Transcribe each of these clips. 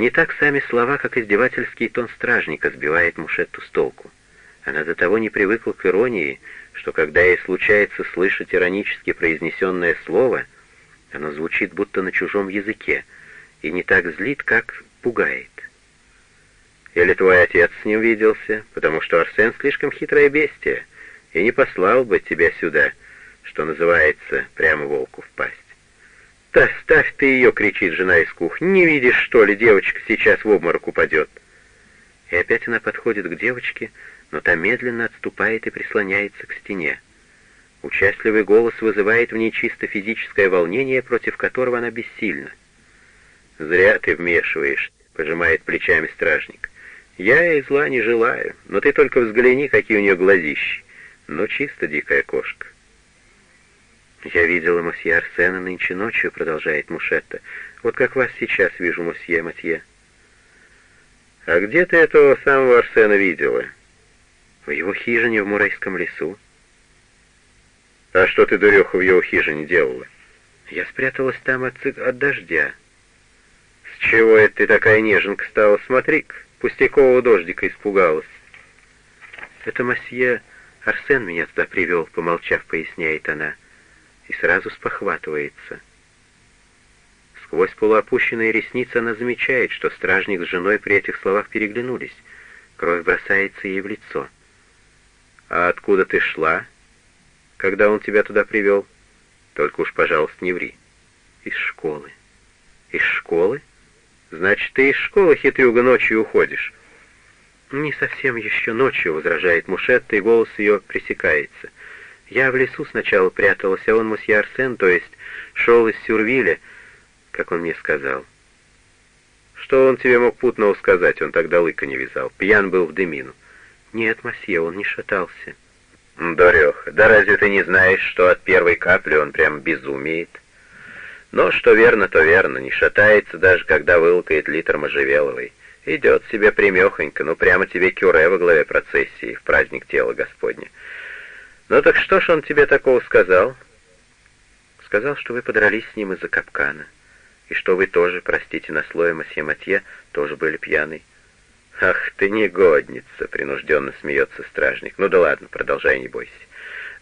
Не так сами слова, как издевательский тон стражника сбивает Мушетту с толку. Она до того не привыкла к иронии, что когда ей случается слышать иронически произнесенное слово, оно звучит будто на чужом языке и не так злит, как пугает. Или твой отец с ним виделся, потому что Арсен слишком хитрое бестие и не послал бы тебя сюда, что называется, прямо волку в пасть. «Да ставь ты ее!» — кричит жена из кухни. «Не видишь, что ли, девочка сейчас в обморок упадет?» И опять она подходит к девочке, но та медленно отступает и прислоняется к стене. Участливый голос вызывает в ней чисто физическое волнение, против которого она бессильна. «Зря ты вмешиваешь», — пожимает плечами стражник. «Я ей зла не желаю, но ты только взгляни, какие у нее глазищи. Ну, чисто дикая кошка». «Я видела мосье Арсена нынче ночью», — продолжает Мушетта. «Вот как вас сейчас вижу, мосье Матье». «А где ты этого самого Арсена видела?» «В его хижине в Мурайском лесу». «А что ты, дуреха, в его хижине делала?» «Я спряталась там от, от дождя». «С чего это ты такая неженка стала? Смотри-ка, пустякового дождика испугалась». «Это мосье Арсен меня туда привел», — помолчав, поясняет она и сразу спохватывается. Сквозь полуопущенные ресницы она замечает, что стражник с женой при этих словах переглянулись. Кровь бросается ей в лицо. «А откуда ты шла, когда он тебя туда привел? Только уж, пожалуйста, не ври». «Из школы». «Из школы? Значит, ты из школы, хитрюга, ночью уходишь?» «Не совсем еще ночью», — возражает Мушетта, и голос ее пресекается. Я в лесу сначала пряталась, а он, мосье Арсен, то есть шел из Сюрвиля, как он мне сказал. Что он тебе мог путного сказать? Он тогда лыка не вязал. Пьян был в дымину. Нет, мосье, он не шатался. Дуреха, да разве ты не знаешь, что от первой капли он прям безумеет? Но что верно, то верно, не шатается даже, когда вылкает литр можжевеловой. Идет себе примехонько, ну прямо тебе кюре во главе процессии в праздник тела Господня. «Ну так что ж он тебе такого сказал?» «Сказал, что вы подрались с ним из-за капкана, и что вы тоже, простите на слове мосье Матье, тоже были пьяный». «Ах ты негодница!» — принужденно смеется стражник. «Ну да ладно, продолжай, не бойся.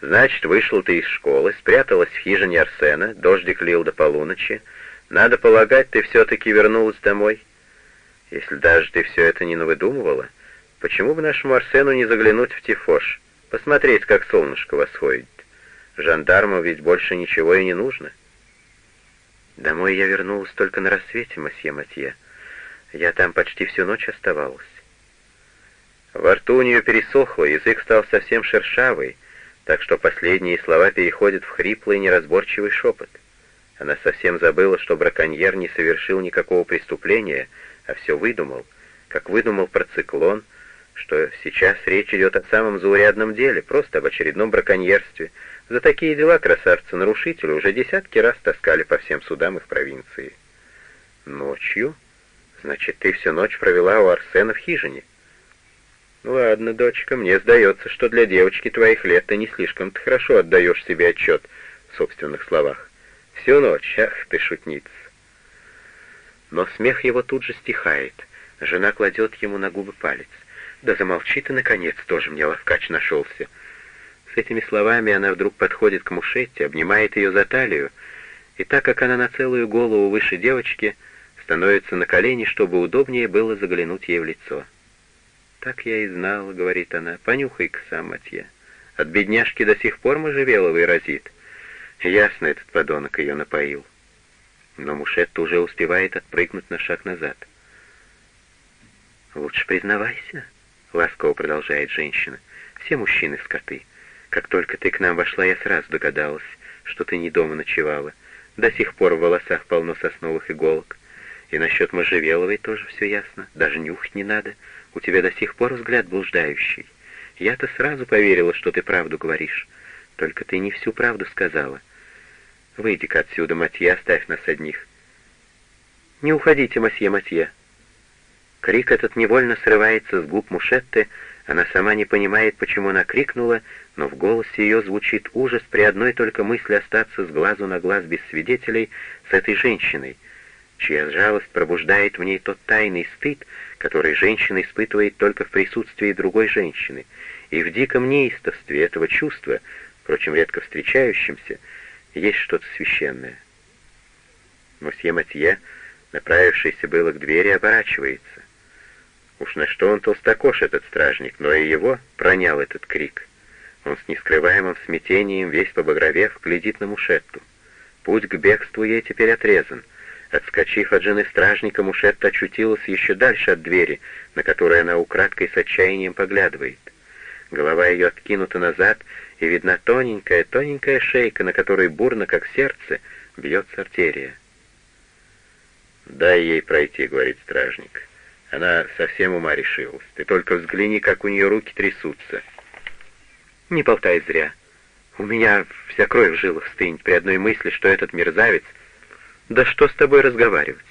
Значит, вышел ты из школы, спряталась в хижине Арсена, дождик лил до полуночи. Надо полагать, ты все-таки вернулась домой. Если даже ты все это не навыдумывала, почему бы нашему Арсену не заглянуть в Тифош?» Посмотреть, как солнышко восходит. Жандарму ведь больше ничего и не нужно. Домой я вернулась только на рассвете, мосье Матье. Я там почти всю ночь оставалась. Во рту у нее пересохло, язык стал совсем шершавый, так что последние слова переходят в хриплый неразборчивый шепот. Она совсем забыла, что браконьер не совершил никакого преступления, а все выдумал, как выдумал про циклон — что сейчас речь идет о самом заурядном деле, просто об очередном браконьерстве. За такие дела красавцы-нарушители уже десятки раз таскали по всем судам их провинции. Ночью? Значит, ты всю ночь провела у Арсена в хижине? Ладно, дочка, мне сдается, что для девочки твоих лет ты не слишком-то хорошо отдаешь себе отчет в собственных словах. Всю ночь, ах ты шутница. Но смех его тут же стихает. Жена кладет ему на губы палец. «Да замолчи ты, наконец, тоже мне ловкач нашелся». С этими словами она вдруг подходит к Мушетте, обнимает ее за талию, и так как она на целую голову выше девочки, становится на колени, чтобы удобнее было заглянуть ей в лицо. «Так я и знала», — говорит она, — «понюхай-ка сам, Матье. От бедняжки до сих пор можжевеловый разит». Ясно, этот подонок ее напоил. Но Мушетта уже успевает отпрыгнуть на шаг назад. «Лучше признавайся», — ласково продолжает женщина. «Все мужчины — скоты. Как только ты к нам вошла, я сразу догадалась, что ты не дома ночевала. До сих пор в волосах полно сосновых иголок. И насчет можжевеловой тоже все ясно. Даже нюхать не надо. У тебя до сих пор взгляд блуждающий. Я-то сразу поверила, что ты правду говоришь. Только ты не всю правду сказала. Выйди-ка отсюда, Матье, оставь нас одних. Не уходите, масье Матье. Крик этот невольно срывается с губ Мушетты, она сама не понимает, почему она крикнула, но в голосе ее звучит ужас при одной только мысли остаться с глазу на глаз без свидетелей с этой женщиной. чья жалость пробуждает в ней тот тайный стыд, который женщина испытывает только в присутствии другой женщины, и в диком неистовстве этого чувства, впрочем, редко встречающемся, есть что-то священное. Мосье Матье, направившийся было к двери, оборачивается. Уж на что он толстокош, этот стражник, но и его пронял этот крик. Он с нескрываемым смятением, весь побагровев, глядит на Мушетту. Путь к бегству ей теперь отрезан. Отскочив от жены стражника, Мушетта очутилась еще дальше от двери, на которой она украдкой с отчаянием поглядывает. Голова ее откинута назад, и видна тоненькая-тоненькая шейка, на которой бурно, как сердце, бьется артерия. «Дай ей пройти», — говорит стражник. Она совсем ума решилась. Ты только взгляни, как у нее руки трясутся. Не болтай зря. У меня вся кровь в жилах стынет при одной мысли, что этот мерзавец... Да что с тобой разговаривать?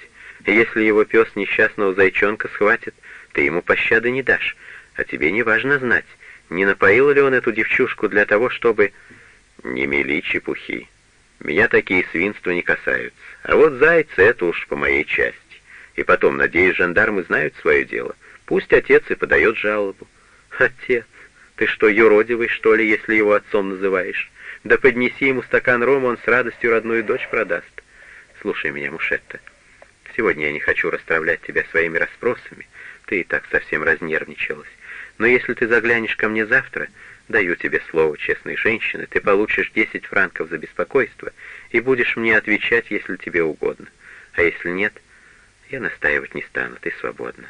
Если его пес несчастного зайчонка схватит, ты ему пощады не дашь. А тебе не важно знать, не напоил ли он эту девчушку для того, чтобы... Не мели чепухи. Меня такие свинства не касаются. А вот зайцы — это уж по моей части. И потом, надеюсь, жандармы знают свое дело. Пусть отец и подает жалобу. Отец, ты что, юродивый, что ли, если его отцом называешь? Да поднеси ему стакан рома, он с радостью родную дочь продаст. Слушай меня, Мушетта. Сегодня я не хочу расстравлять тебя своими расспросами. Ты и так совсем разнервничалась. Но если ты заглянешь ко мне завтра, даю тебе слово честной женщины, ты получишь 10 франков за беспокойство и будешь мне отвечать, если тебе угодно. А если нет, я настаивать не стану, ты свободна.